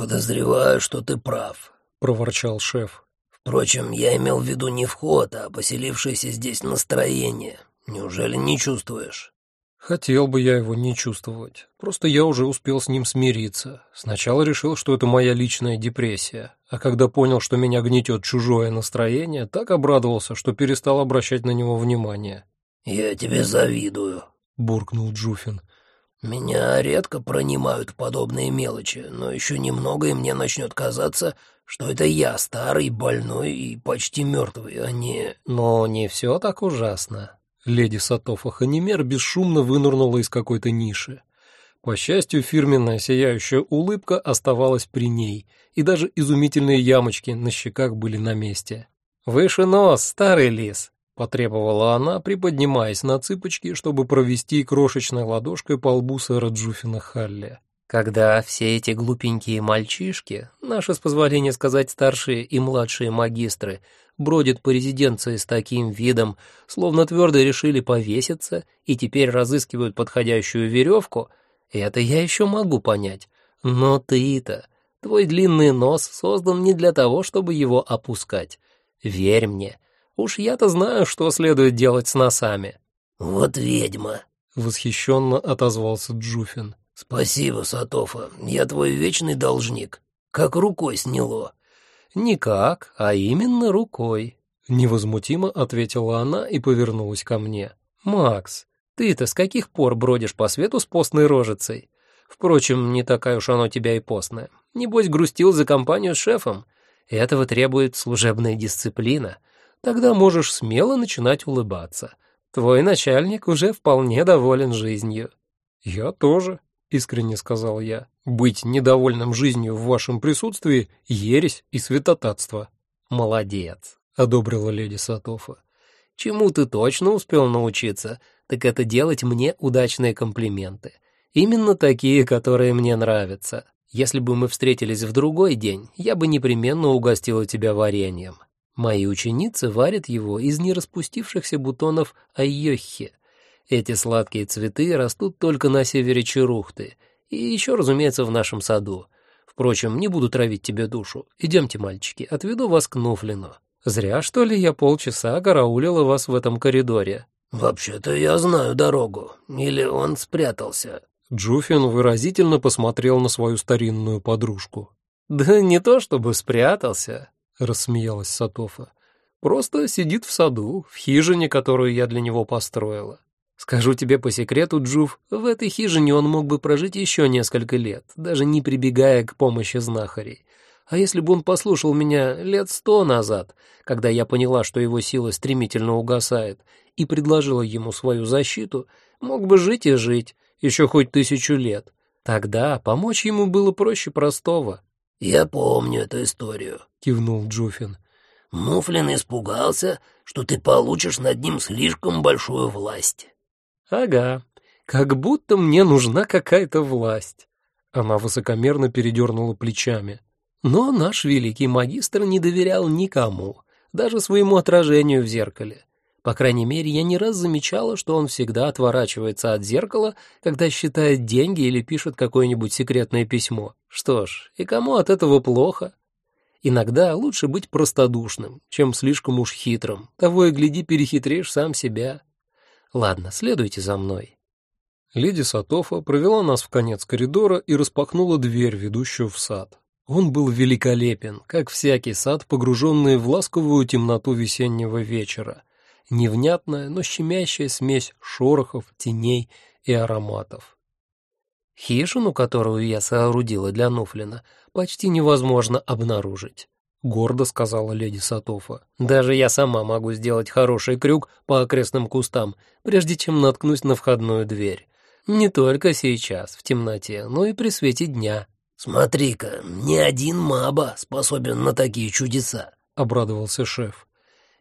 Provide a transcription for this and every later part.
«Подозреваю, что ты прав», — проворчал шеф. «Впрочем, я имел в виду не вход, а поселившееся здесь настроение. Неужели не чувствуешь?» Хотел бы я его не чувствовать. Просто я уже успел с ним смириться. Сначала решил, что это моя личная депрессия, а когда понял, что меня гнетет чужое настроение, так обрадовался, что перестал обращать на него внимание. «Я тебе завидую», — буркнул Джуфин. «Меня редко пронимают подобные мелочи, но еще немного, и мне начнет казаться, что это я старый, больной и почти мертвый, а не...» «Но не все так ужасно», Леди Сатофа Ханимер бесшумно вынырнула из какой-то ниши. По счастью, фирменная сияющая улыбка оставалась при ней, и даже изумительные ямочки на щеках были на месте. «Выше нос, старый лис!» — потребовала она, приподнимаясь на цыпочки, чтобы провести крошечной ладошкой по лбу сэра Джуфина Халли. Когда все эти глупенькие мальчишки, наши, с позволения сказать, старшие и младшие магистры, бродит по резиденции с таким видом, словно твердо решили повеситься и теперь разыскивают подходящую веревку, это я еще могу понять. Но ты-то, твой длинный нос создан не для того, чтобы его опускать. Верь мне, уж я-то знаю, что следует делать с носами. Вот ведьма, восхищенно отозвался Джуфин. Спасибо, Сатофа, я твой вечный должник. Как рукой сняло. «Никак, а именно рукой», — невозмутимо ответила она и повернулась ко мне. «Макс, ты-то с каких пор бродишь по свету с постной рожицей? Впрочем, не такая уж она у тебя и постная. Небось, грустил за компанию с шефом. Этого требует служебная дисциплина. Тогда можешь смело начинать улыбаться. Твой начальник уже вполне доволен жизнью». «Я тоже», — искренне сказал я. «Быть недовольным жизнью в вашем присутствии — ересь и святотатство». «Молодец», — одобрила леди Сатофа. «Чему ты точно успел научиться, так это делать мне удачные комплименты. Именно такие, которые мне нравятся. Если бы мы встретились в другой день, я бы непременно угостила тебя вареньем. Мои ученицы варят его из нераспустившихся бутонов айохи, эти сладкие цветы растут только на севере Чарухты и еще, разумеется, в нашем саду. Впрочем, не буду травить тебе душу. Идемте, мальчики, отведу вас к Нуфлину. Зря, что ли, я полчаса караулила вас в этом коридоре. Вообще-то я знаю дорогу. Или он спрятался. Джуфин выразительно посмотрел на свою старинную подружку. Да не то чтобы спрятался, рассмеялась Сатофа. Просто сидит в саду, в хижине, которую я для него построила. Скажу тебе по секрету, Джуф, в этой хижине он мог бы прожить еще несколько лет, даже не прибегая к помощи знахарей. А если бы он послушал меня лет сто назад, когда я поняла, что его сила стремительно угасает, и предложила ему свою защиту, мог бы жить и жить, еще хоть тысячу лет. Тогда помочь ему было проще простого. — Я помню эту историю, — кивнул Джуфин. — Муфлин испугался, что ты получишь над ним слишком большую власть. «Ага, как будто мне нужна какая-то власть». Она высокомерно передернула плечами. Но наш великий магистр не доверял никому, даже своему отражению в зеркале. По крайней мере, я не раз замечала, что он всегда отворачивается от зеркала, когда считает деньги или пишет какое-нибудь секретное письмо. Что ж, и кому от этого плохо? Иногда лучше быть простодушным, чем слишком уж хитрым. Того и гляди, перехитришь сам себя. Ладно, следуйте за мной. Леди Сатофа провела нас в конец коридора и распахнула дверь, ведущую в сад. Он был великолепен, как всякий сад, погруженный в ласковую темноту весеннего вечера. Невнятная, но щемящая смесь шорохов, теней и ароматов. Хижину, которую я соорудила для Нуфлина, почти невозможно обнаружить. — гордо сказала леди Сатофа. «Даже я сама могу сделать хороший крюк по окрестным кустам, прежде чем наткнусь на входную дверь. Не только сейчас, в темноте, но и при свете дня». «Смотри-ка, ни один маба способен на такие чудеса», — обрадовался шеф.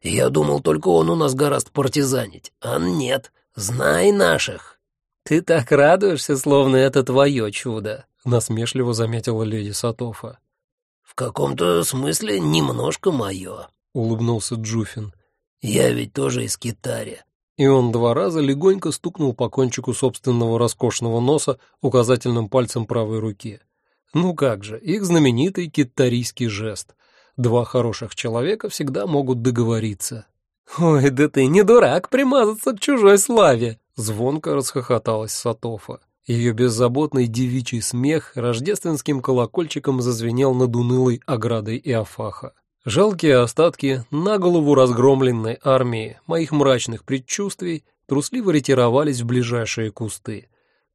«Я думал, только он у нас гораздо партизанить, а нет, знай наших». «Ты так радуешься, словно это твое чудо», — насмешливо заметила леди Сатофа. «В каком-то смысле немножко мое», — улыбнулся Джуфин. «Я ведь тоже из Китари». И он два раза легонько стукнул по кончику собственного роскошного носа указательным пальцем правой руки. Ну как же, их знаменитый китарийский жест. Два хороших человека всегда могут договориться. «Ой, да ты не дурак примазаться к чужой славе!» Звонко расхохоталась Сатофа. Ее беззаботный девичий смех рождественским колокольчиком зазвенел над унылой оградой Иофаха. Жалкие остатки на голову разгромленной армии моих мрачных предчувствий трусливо ретировались в ближайшие кусты.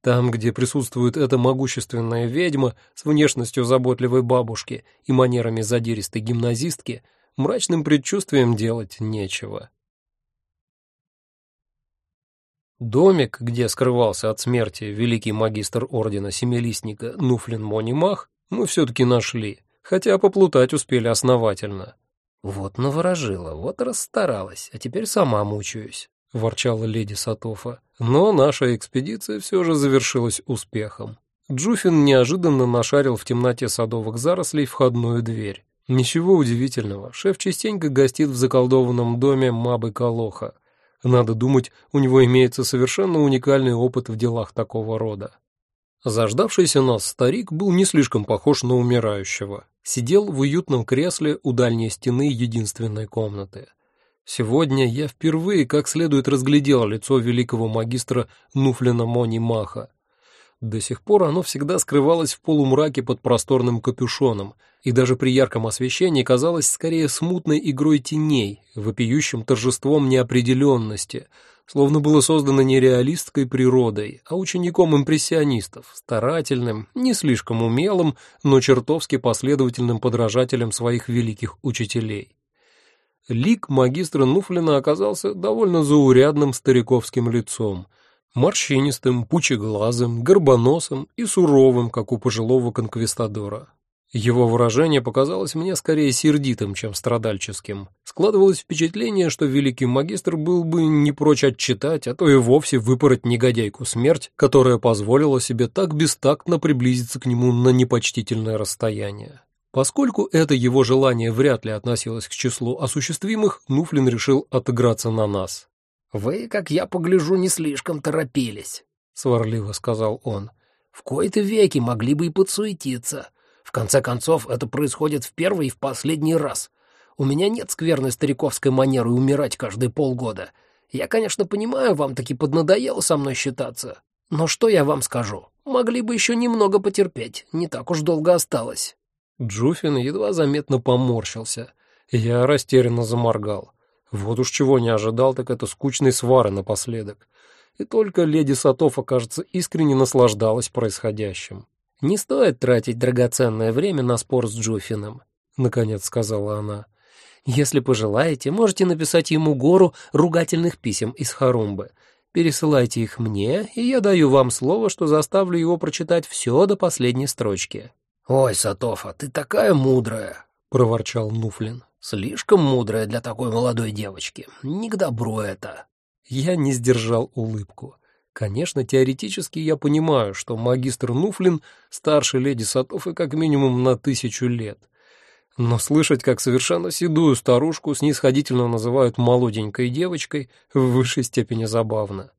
Там, где присутствует эта могущественная ведьма с внешностью заботливой бабушки и манерами задиристой гимназистки, мрачным предчувствием делать нечего. Домик, где скрывался от смерти великий магистр ордена Семилистника Нуфлин Монимах, мы все-таки нашли, хотя поплутать успели основательно. «Вот наворожила, вот расстаралась, а теперь сама мучаюсь», — ворчала леди Сатофа. Но наша экспедиция все же завершилась успехом. Джуфин неожиданно нашарил в темноте садовых зарослей входную дверь. Ничего удивительного, шеф частенько гостит в заколдованном доме Мабы Колоха, надо думать, у него имеется совершенно уникальный опыт в делах такого рода. Заждавшийся нас старик был не слишком похож на умирающего. Сидел в уютном кресле у дальней стены единственной комнаты. Сегодня я впервые как следует разглядел лицо великого магистра Нуфлина Мони Маха. До сих пор оно всегда скрывалось в полумраке под просторным капюшоном, и даже при ярком освещении казалось скорее смутной игрой теней, вопиющим торжеством неопределенности, словно было создано не реалистской природой, а учеником импрессионистов, старательным, не слишком умелым, но чертовски последовательным подражателем своих великих учителей. Лик магистра Нуфлина оказался довольно заурядным стариковским лицом — морщинистым, пучеглазым, горбоносым и суровым, как у пожилого конквистадора. Его выражение показалось мне скорее сердитым, чем страдальческим. Складывалось впечатление, что великий магистр был бы не прочь отчитать, а то и вовсе выпороть негодяйку смерть, которая позволила себе так бестактно приблизиться к нему на непочтительное расстояние. Поскольку это его желание вряд ли относилось к числу осуществимых, Нуфлин решил отыграться на нас. «Вы, как я погляжу, не слишком торопились», — сварливо сказал он. «В кои-то веки могли бы и подсуетиться. В конце концов, это происходит в первый и в последний раз. У меня нет скверной стариковской манеры умирать каждые полгода. Я, конечно, понимаю, вам таки поднадоело со мной считаться. Но что я вам скажу? Могли бы еще немного потерпеть, не так уж долго осталось». Джуфин едва заметно поморщился. Я растерянно заморгал. Вот уж чего не ожидал, так это скучной свары напоследок. И только леди Сатофа, кажется, искренне наслаждалась происходящим. «Не стоит тратить драгоценное время на спор с Джуфином», — наконец сказала она. «Если пожелаете, можете написать ему гору ругательных писем из Харумбы. Пересылайте их мне, и я даю вам слово, что заставлю его прочитать все до последней строчки». «Ой, Сатофа, ты такая мудрая», — проворчал Нуфлин. Слишком мудрая для такой молодой девочки. Не к добру это. Я не сдержал улыбку. Конечно, теоретически я понимаю, что магистр Нуфлин старше леди Сатофы как минимум на тысячу лет. Но слышать, как совершенно седую старушку снисходительно называют молоденькой девочкой, в высшей степени забавно.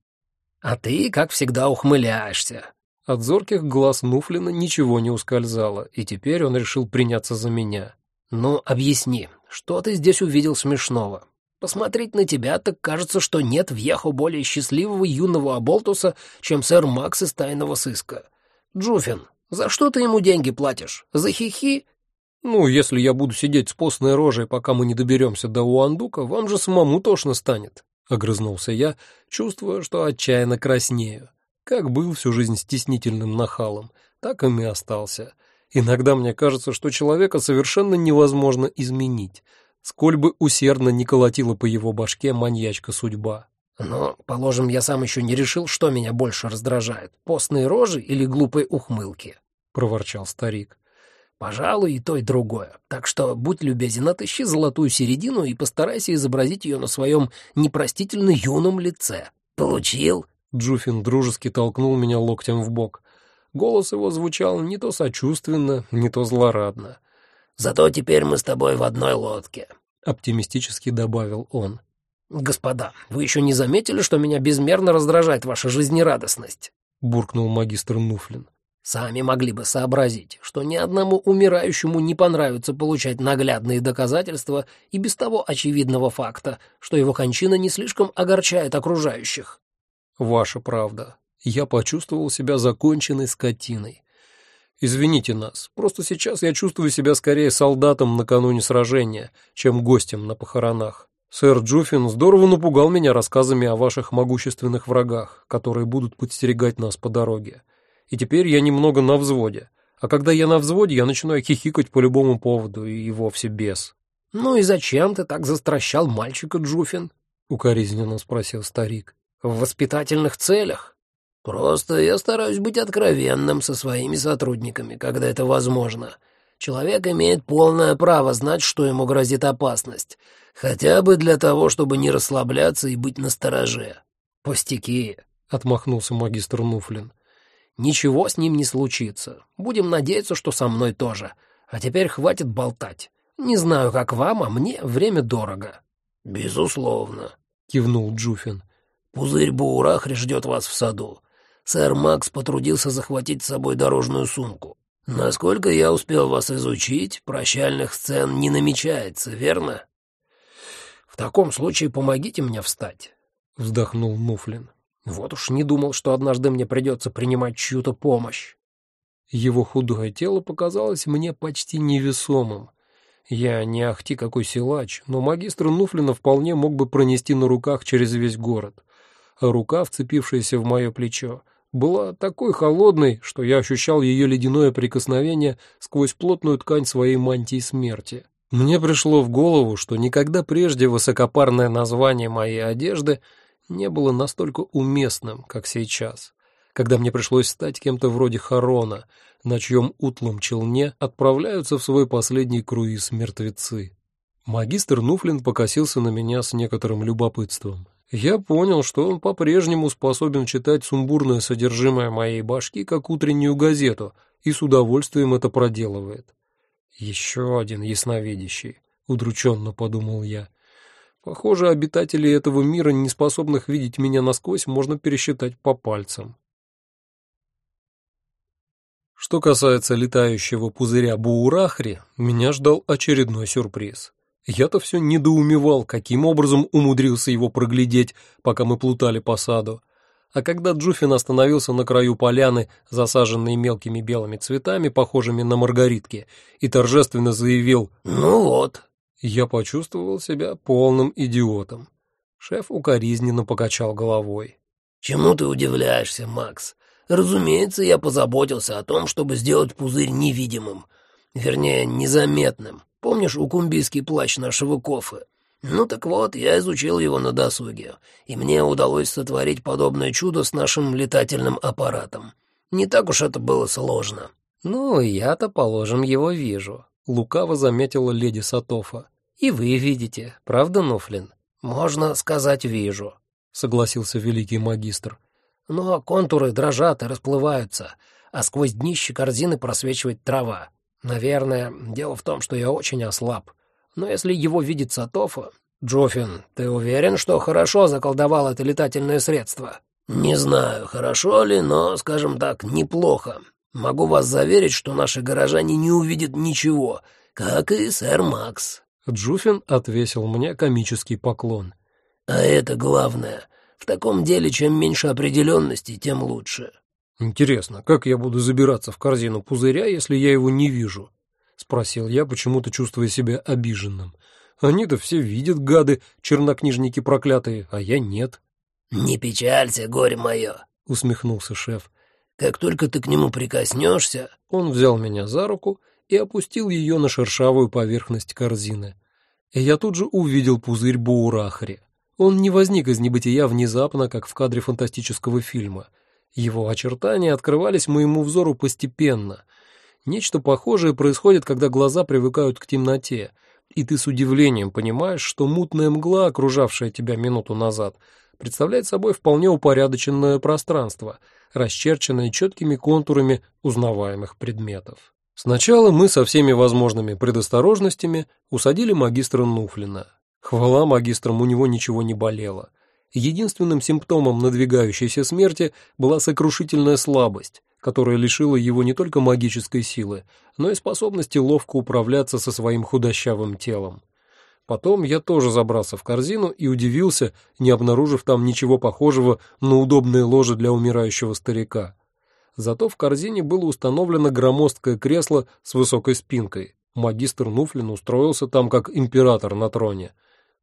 «А ты, как всегда, ухмыляешься». От зорких глаз Нуфлина ничего не ускользало, и теперь он решил приняться за меня. «Ну, объясни, что ты здесь увидел смешного? Посмотреть на тебя, так кажется, что нет в Ехо более счастливого юного оболтуса, чем сэр Макс из тайного сыска. Джуфин, за что ты ему деньги платишь? За хихи?» «Ну, если я буду сидеть с постной рожей, пока мы не доберемся до Уандука, вам же самому тошно станет», — огрызнулся я, чувствуя, что отчаянно краснею. Как был всю жизнь стеснительным нахалом, так им и остался. Иногда мне кажется, что человека совершенно невозможно изменить, сколь бы усердно не колотила по его башке маньячка судьба. Но, положим, я сам еще не решил, что меня больше раздражает, постные рожи или глупые ухмылки, — проворчал старик. Пожалуй, и то, и другое. Так что будь любезен, отыщи золотую середину и постарайся изобразить ее на своем непростительно юном лице. Получил? Джуфин дружески толкнул меня локтем в бок. Голос его звучал не то сочувственно, не то злорадно. «Зато теперь мы с тобой в одной лодке», — оптимистически добавил он. «Господа, вы еще не заметили, что меня безмерно раздражает ваша жизнерадостность?» — буркнул магистр Нуфлин. Сами могли бы сообразить, что ни одному умирающему не понравится получать наглядные доказательства и без того очевидного факта, что его кончина не слишком огорчает окружающих. Ваша правда. Я почувствовал себя законченной скотиной. Извините нас, просто сейчас я чувствую себя скорее солдатом накануне сражения, чем гостем на похоронах. Сэр Джуффин здорово напугал меня рассказами о ваших могущественных врагах, которые будут подстерегать нас по дороге и теперь я немного на взводе. А когда я на взводе, я начинаю хихикать по любому поводу, и вовсе без. «Ну и зачем ты так застращал мальчика, Джуфин?» — укоризненно спросил старик. «В воспитательных целях?» «Просто я стараюсь быть откровенным со своими сотрудниками, когда это возможно. Человек имеет полное право знать, что ему грозит опасность, хотя бы для того, чтобы не расслабляться и быть настороже». «Пустяки», — отмахнулся магистр Нуфлин. Ничего с ним не случится. Будем надеяться, что со мной тоже. А теперь хватит болтать. Не знаю, как вам, а мне время дорого». «Безусловно», — кивнул Джуфин. «Пузырь Буурахри ждет вас в саду. Сэр Макс потрудился захватить с собой дорожную сумку. Насколько я успел вас изучить, прощальных сцен не намечается, верно?» «В таком случае помогите мне встать», — вздохнул Нуфлин. Вот уж не думал, что однажды мне придется принимать чью-то помощь. Его худое тело показалось мне почти невесомым. Я не ахти какой силач, но магистр Нуфлина вполне мог бы пронести на руках через весь город. Рука, вцепившаяся в мое плечо, была такой холодной, что я ощущал ее ледяное прикосновение сквозь плотную ткань своей мантии смерти. Мне пришло в голову, что никогда прежде высокопарное название моей одежды — не было настолько уместным, как сейчас, когда мне пришлось стать кем-то вроде Харона, на чьем утлом челне отправляются в свой последний круиз мертвецы. Магистр Нуфлин покосился на меня с некоторым любопытством. Я понял, что он по-прежнему способен читать сумбурное содержимое моей башки как утреннюю газету и с удовольствием это проделывает. «Еще один ясновидящий», — удрученно подумал я. Похоже, обитателей этого мира, не способных видеть меня насквозь, можно пересчитать по пальцам. Что касается летающего пузыря Буурахри, меня ждал очередной сюрприз. Я-то все недоумевал, каким образом умудрился его проглядеть, пока мы плутали по саду. А когда Джуфин остановился на краю поляны, засаженной мелкими белыми цветами, похожими на маргаритки, и торжественно заявил «Ну вот, я почувствовал себя полным идиотом. Шеф укоризненно покачал головой. «Чему ты удивляешься, Макс? Разумеется, я позаботился о том, чтобы сделать пузырь невидимым. Вернее, незаметным. Помнишь укумбийский плащ нашего кофе? Ну так вот, я изучил его на досуге, и мне удалось сотворить подобное чудо с нашим летательным аппаратом. Не так уж это было сложно». «Ну, я-то, положим, его вижу», лукаво заметила леди Сатофа. И вы видите, правда, Нофлин? Можно сказать, вижу, согласился великий магистр. Но контуры дрожат и расплываются, а сквозь днище корзины просвечивает трава. Наверное, дело в том, что я очень ослаб. Но если его видит Сатофа... Джофин, ты уверен, что хорошо заколдовал это летательное средство? Не знаю, хорошо ли, но, скажем так, неплохо. Могу вас заверить, что наши горожане не увидят ничего, как и сэр Макс». Джуфин отвесил мне комический поклон. «А это главное. В таком деле, чем меньше определенности, тем лучше». «Интересно, как я буду забираться в корзину пузыря, если я его не вижу?» — спросил я, почему-то чувствуя себя обиженным. «Они-то все видят, гады, чернокнижники проклятые, а я нет». «Не печалься, горе мое», — усмехнулся шеф. Как только ты к нему прикоснешься...» Он взял меня за руку и опустил ее на шершавую поверхность корзины. И я тут же увидел пузырь Буурахари. Он не возник из небытия внезапно, как в кадре фантастического фильма. Его очертания открывались моему взору постепенно. Нечто похожее происходит, когда глаза привыкают к темноте, и ты с удивлением понимаешь, что мутная мгла, окружавшая тебя минуту назад, представляет собой вполне упорядоченное пространство — расчерченные четкими контурами узнаваемых предметов. Сначала мы со всеми возможными предосторожностями усадили магистра Нуфлина. Хвала магистрам, у него ничего не болело. Единственным симптомом надвигающейся смерти была сокрушительная слабость, которая лишила его не только магической силы, но и способности ловко управляться со своим худощавым телом. Потом я тоже забрался в корзину и удивился, не обнаружив там ничего похожего на удобное ложе для умирающего старика. Зато в корзине было установлено громоздкое кресло с высокой спинкой. Магистр Нуфлин устроился там как император на троне.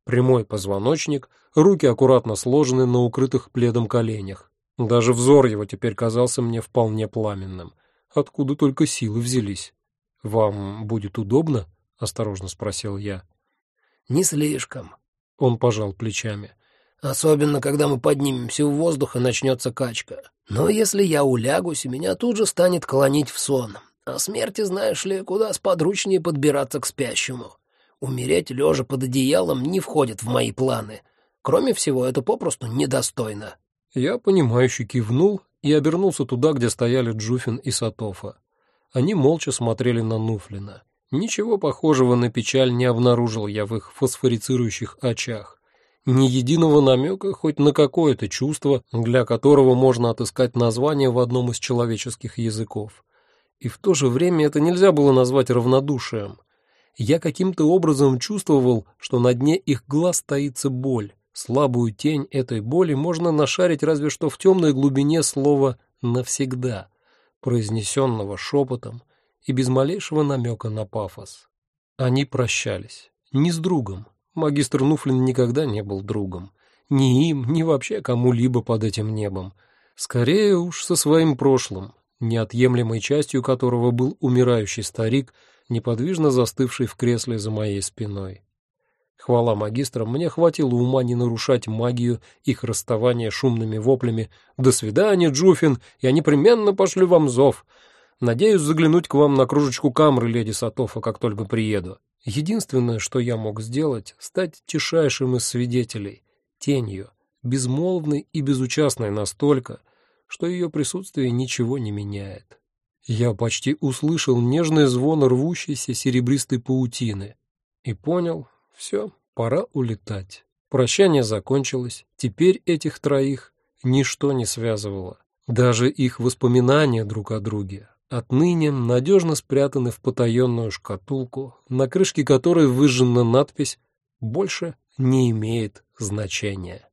Прямой позвоночник, руки аккуратно сложены на укрытых пледом коленях. Даже взор его теперь казался мне вполне пламенным. Откуда только силы взялись? «Вам будет удобно?» — осторожно спросил я. «Не слишком», — он пожал плечами. «Особенно, когда мы поднимемся в воздух и начнется качка. Но если я улягусь, меня тут же станет клонить в сон. А смерти, знаешь ли, куда сподручнее подбираться к спящему. Умереть лежа под одеялом не входит в мои планы. Кроме всего, это попросту недостойно». Я, понимающе кивнул и обернулся туда, где стояли Джуфин и Сатофа. Они молча смотрели на Нуфлина. Ничего похожего на печаль не обнаружил я в их фосфорицирующих очах. Ни единого намека хоть на какое-то чувство, для которого можно отыскать название в одном из человеческих языков. И в то же время это нельзя было назвать равнодушием. Я каким-то образом чувствовал, что на дне их глаз таится боль. Слабую тень этой боли можно нашарить разве что в темной глубине слова «навсегда», произнесенного шепотом, и без малейшего намека на пафос. Они прощались. Не с другом. Магистр Нуфлин никогда не был другом. Ни им, ни вообще кому-либо под этим небом. Скорее уж со своим прошлым, неотъемлемой частью которого был умирающий старик, неподвижно застывший в кресле за моей спиной. Хвала магистрам, мне хватило ума не нарушать магию их расставания шумными воплями «До свидания, Джуфин! Я непременно пошлю вам зов!» Надеюсь заглянуть к вам на кружечку камры, леди Сатофа, как только приеду. Единственное, что я мог сделать, стать тишайшим из свидетелей, тенью, безмолвной и безучастной настолько, что ее присутствие ничего не меняет. Я почти услышал нежный звон рвущейся серебристой паутины и понял, все, пора улетать. Прощание закончилось, теперь этих троих ничто не связывало, даже их воспоминания друг о друге отныне надежно спрятаны в потаенную шкатулку, на крышке которой выжжена надпись «Больше не имеет значения».